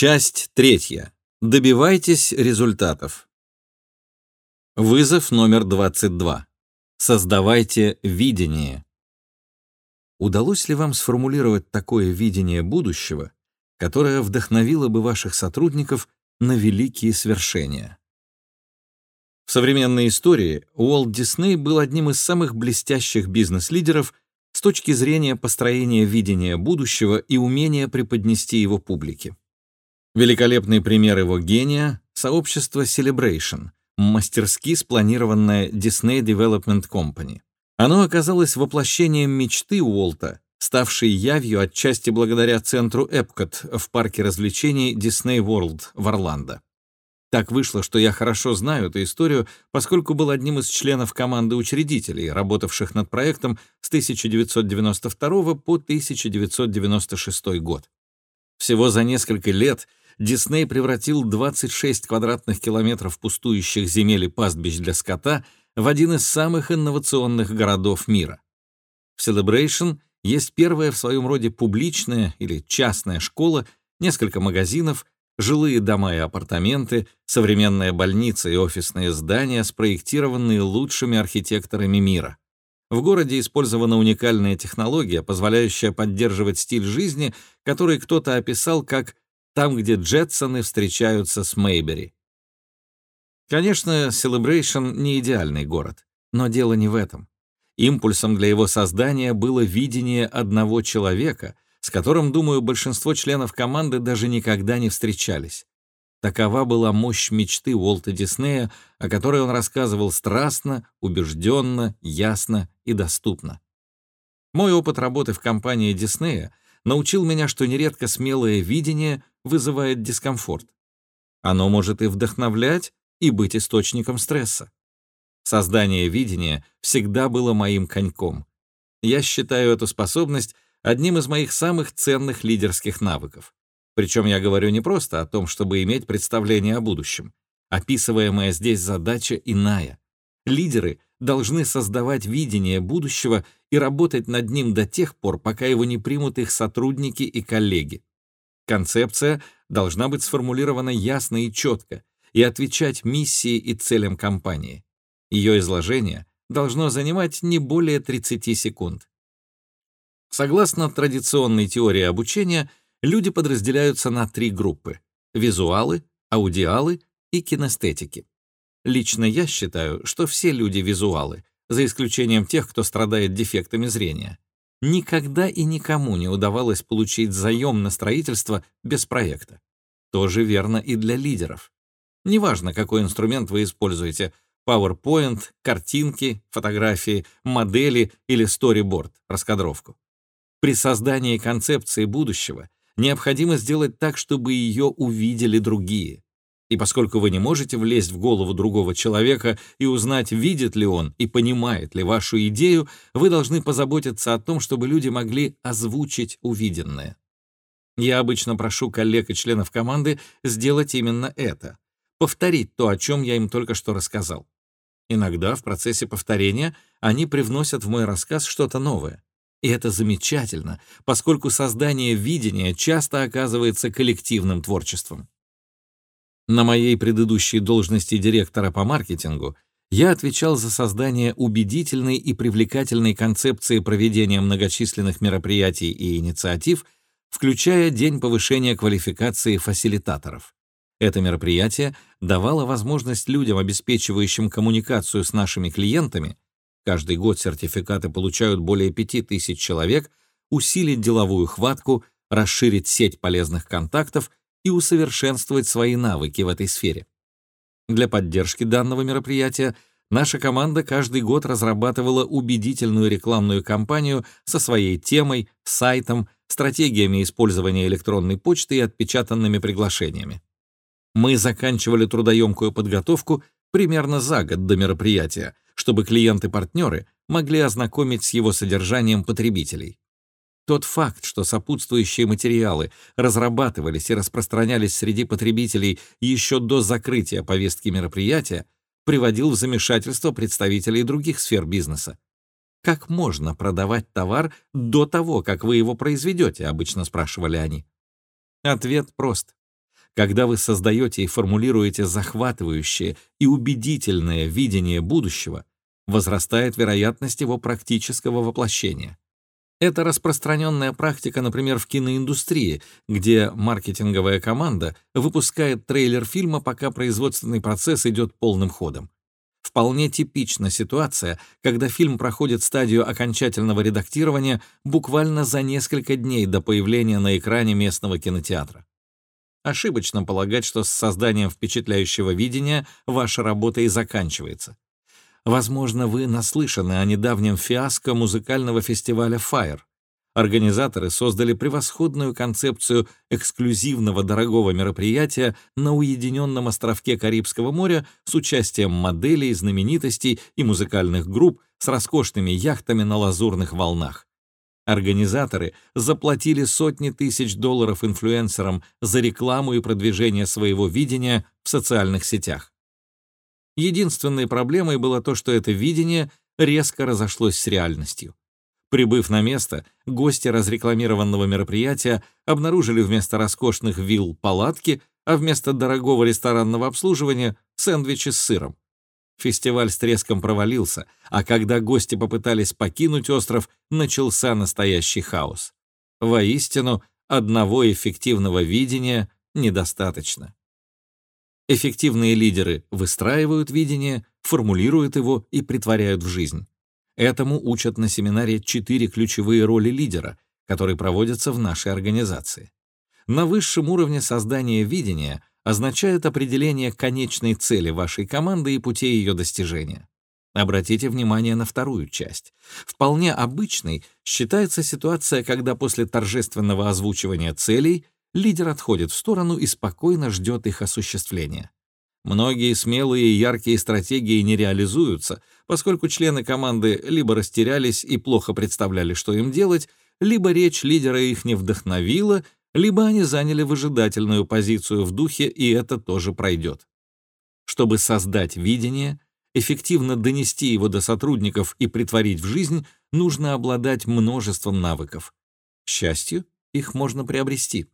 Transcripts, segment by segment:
Часть третья. Добивайтесь результатов. Вызов номер 22. Создавайте видение. Удалось ли вам сформулировать такое видение будущего, которое вдохновило бы ваших сотрудников на великие свершения? В современной истории Уолт Дисней был одним из самых блестящих бизнес-лидеров с точки зрения построения видения будущего и умения преподнести его публике. Великолепный пример его гения — сообщество Celebration, мастерски спланированное Disney Development Company. Оно оказалось воплощением мечты Уолта, ставшей явью отчасти благодаря центру Epcot в парке развлечений Disney World в Орландо. Так вышло, что я хорошо знаю эту историю, поскольку был одним из членов команды учредителей, работавших над проектом с 1992 по 1996 год. Всего за несколько лет Дисней превратил 26 квадратных километров пустующих земель и пастбищ для скота в один из самых инновационных городов мира. В Celebration есть первая в своем роде публичная или частная школа, несколько магазинов, жилые дома и апартаменты, современная больница и офисные здания, спроектированные лучшими архитекторами мира. В городе использована уникальная технология, позволяющая поддерживать стиль жизни, который кто-то описал как там, где Джетсоны встречаются с Мейбери. Конечно, Celebration не идеальный город, но дело не в этом. Импульсом для его создания было видение одного человека, с которым, думаю, большинство членов команды даже никогда не встречались. Такова была мощь мечты Уолта Диснея, о которой он рассказывал страстно, убежденно, ясно и доступно. Мой опыт работы в компании Диснея научил меня, что нередко смелое видение вызывает дискомфорт. Оно может и вдохновлять, и быть источником стресса. Создание видения всегда было моим коньком. Я считаю эту способность одним из моих самых ценных лидерских навыков. Причем я говорю не просто о том, чтобы иметь представление о будущем. Описываемая здесь задача иная. Лидеры должны создавать видение будущего и работать над ним до тех пор, пока его не примут их сотрудники и коллеги. Концепция должна быть сформулирована ясно и четко и отвечать миссии и целям компании. Ее изложение должно занимать не более 30 секунд. Согласно традиционной теории обучения, люди подразделяются на три группы — визуалы, аудиалы и кинестетики. Лично я считаю, что все люди визуалы, за исключением тех, кто страдает дефектами зрения. Никогда и никому не удавалось получить заем на строительство без проекта. Тоже верно и для лидеров. Неважно, какой инструмент вы используете — PowerPoint, картинки, фотографии, модели или storyboard, раскадровку. При создании концепции будущего необходимо сделать так, чтобы ее увидели другие. И поскольку вы не можете влезть в голову другого человека и узнать, видит ли он и понимает ли вашу идею, вы должны позаботиться о том, чтобы люди могли озвучить увиденное. Я обычно прошу коллег и членов команды сделать именно это — повторить то, о чем я им только что рассказал. Иногда в процессе повторения они привносят в мой рассказ что-то новое. И это замечательно, поскольку создание видения часто оказывается коллективным творчеством. На моей предыдущей должности директора по маркетингу я отвечал за создание убедительной и привлекательной концепции проведения многочисленных мероприятий и инициатив, включая День повышения квалификации фасилитаторов. Это мероприятие давало возможность людям, обеспечивающим коммуникацию с нашими клиентами, каждый год сертификаты получают более 5000 человек, усилить деловую хватку, расширить сеть полезных контактов и усовершенствовать свои навыки в этой сфере. Для поддержки данного мероприятия наша команда каждый год разрабатывала убедительную рекламную кампанию со своей темой, сайтом, стратегиями использования электронной почты и отпечатанными приглашениями. Мы заканчивали трудоемкую подготовку примерно за год до мероприятия, чтобы клиенты-партнеры могли ознакомить с его содержанием потребителей. Тот факт, что сопутствующие материалы разрабатывались и распространялись среди потребителей еще до закрытия повестки мероприятия, приводил в замешательство представителей других сфер бизнеса. «Как можно продавать товар до того, как вы его произведете?» — обычно спрашивали они. Ответ прост. Когда вы создаете и формулируете захватывающее и убедительное видение будущего, возрастает вероятность его практического воплощения. Это распространенная практика, например, в киноиндустрии, где маркетинговая команда выпускает трейлер фильма, пока производственный процесс идет полным ходом. Вполне типична ситуация, когда фильм проходит стадию окончательного редактирования буквально за несколько дней до появления на экране местного кинотеатра. Ошибочно полагать, что с созданием впечатляющего видения ваша работа и заканчивается. Возможно, вы наслышаны о недавнем фиаско музыкального фестиваля Fire. Организаторы создали превосходную концепцию эксклюзивного дорогого мероприятия на уединенном островке Карибского моря с участием моделей, знаменитостей и музыкальных групп с роскошными яхтами на лазурных волнах. Организаторы заплатили сотни тысяч долларов инфлюенсерам за рекламу и продвижение своего видения в социальных сетях. Единственной проблемой было то, что это видение резко разошлось с реальностью. Прибыв на место, гости разрекламированного мероприятия обнаружили вместо роскошных вилл палатки, а вместо дорогого ресторанного обслуживания — сэндвичи с сыром. Фестиваль с треском провалился, а когда гости попытались покинуть остров, начался настоящий хаос. Воистину, одного эффективного видения недостаточно. Эффективные лидеры выстраивают видение, формулируют его и притворяют в жизнь. Этому учат на семинаре четыре ключевые роли лидера, которые проводятся в нашей организации. На высшем уровне создания видения означает определение конечной цели вашей команды и путей ее достижения. Обратите внимание на вторую часть. Вполне обычной считается ситуация, когда после торжественного озвучивания целей лидер отходит в сторону и спокойно ждет их осуществления. Многие смелые и яркие стратегии не реализуются, поскольку члены команды либо растерялись и плохо представляли, что им делать, либо речь лидера их не вдохновила, либо они заняли выжидательную позицию в духе, и это тоже пройдет. Чтобы создать видение, эффективно донести его до сотрудников и притворить в жизнь, нужно обладать множеством навыков. К счастью, их можно приобрести.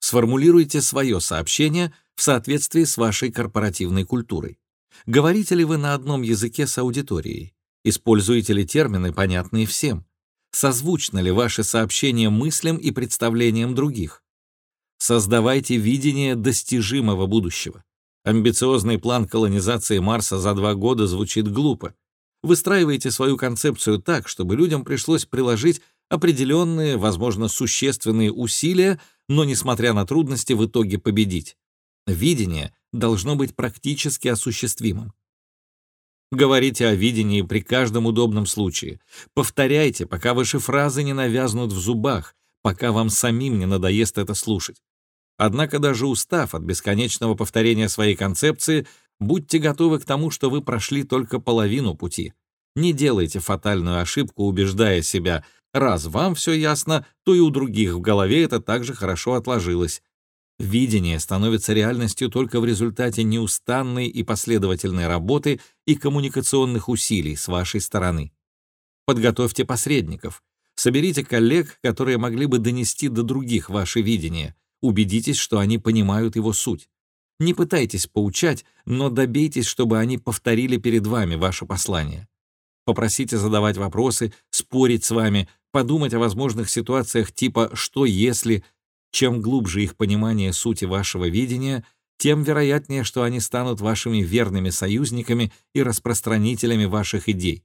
Сформулируйте свое сообщение в соответствии с вашей корпоративной культурой. Говорите ли вы на одном языке с аудиторией? Используете ли термины, понятные всем? Созвучно ли ваше сообщение мыслям и представлениям других? Создавайте видение достижимого будущего. Амбициозный план колонизации Марса за два года звучит глупо. Выстраивайте свою концепцию так, чтобы людям пришлось приложить определенные, возможно, существенные усилия, но, несмотря на трудности, в итоге победить. Видение должно быть практически осуществимым. Говорите о видении при каждом удобном случае. Повторяйте, пока ваши фразы не навязнут в зубах, пока вам самим не надоест это слушать. Однако даже устав от бесконечного повторения своей концепции, будьте готовы к тому, что вы прошли только половину пути. Не делайте фатальную ошибку, убеждая себя — Раз вам все ясно, то и у других в голове это также хорошо отложилось. Видение становится реальностью только в результате неустанной и последовательной работы и коммуникационных усилий с вашей стороны. Подготовьте посредников. Соберите коллег, которые могли бы донести до других ваше видение. Убедитесь, что они понимают его суть. Не пытайтесь поучать, но добейтесь, чтобы они повторили перед вами ваше послание. Попросите задавать вопросы, спорить с вами, подумать о возможных ситуациях типа «что если?». Чем глубже их понимание сути вашего видения, тем вероятнее, что они станут вашими верными союзниками и распространителями ваших идей.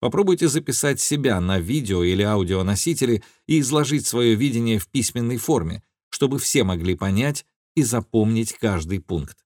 Попробуйте записать себя на видео или аудионосители и изложить свое видение в письменной форме, чтобы все могли понять и запомнить каждый пункт.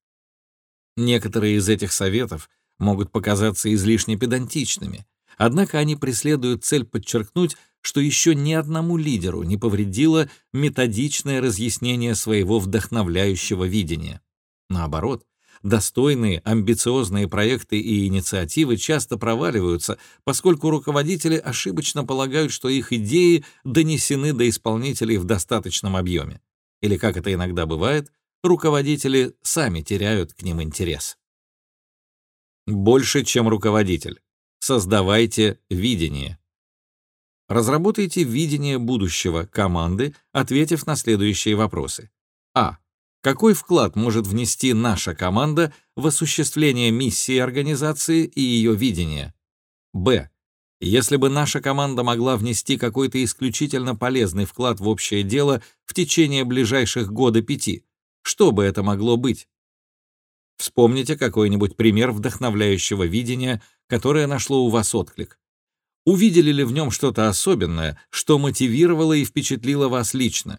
Некоторые из этих советов могут показаться излишне педантичными, однако они преследуют цель подчеркнуть, что еще ни одному лидеру не повредило методичное разъяснение своего вдохновляющего видения. Наоборот, достойные, амбициозные проекты и инициативы часто проваливаются, поскольку руководители ошибочно полагают, что их идеи донесены до исполнителей в достаточном объеме. Или, как это иногда бывает, руководители сами теряют к ним интерес. Больше, чем руководитель. Создавайте видение. Разработайте видение будущего команды, ответив на следующие вопросы. А. Какой вклад может внести наша команда в осуществление миссии организации и ее видения? Б. Если бы наша команда могла внести какой-то исключительно полезный вклад в общее дело в течение ближайших года пяти, что бы это могло быть? Вспомните какой-нибудь пример вдохновляющего видения, которое нашло у вас отклик. Увидели ли в нем что-то особенное, что мотивировало и впечатлило вас лично?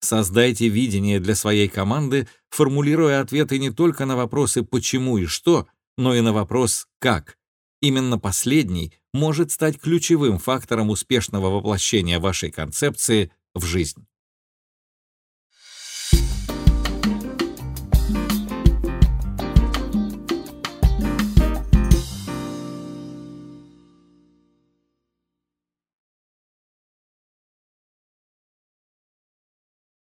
Создайте видение для своей команды, формулируя ответы не только на вопросы «почему» и «что», но и на вопрос «как». Именно последний может стать ключевым фактором успешного воплощения вашей концепции в жизнь.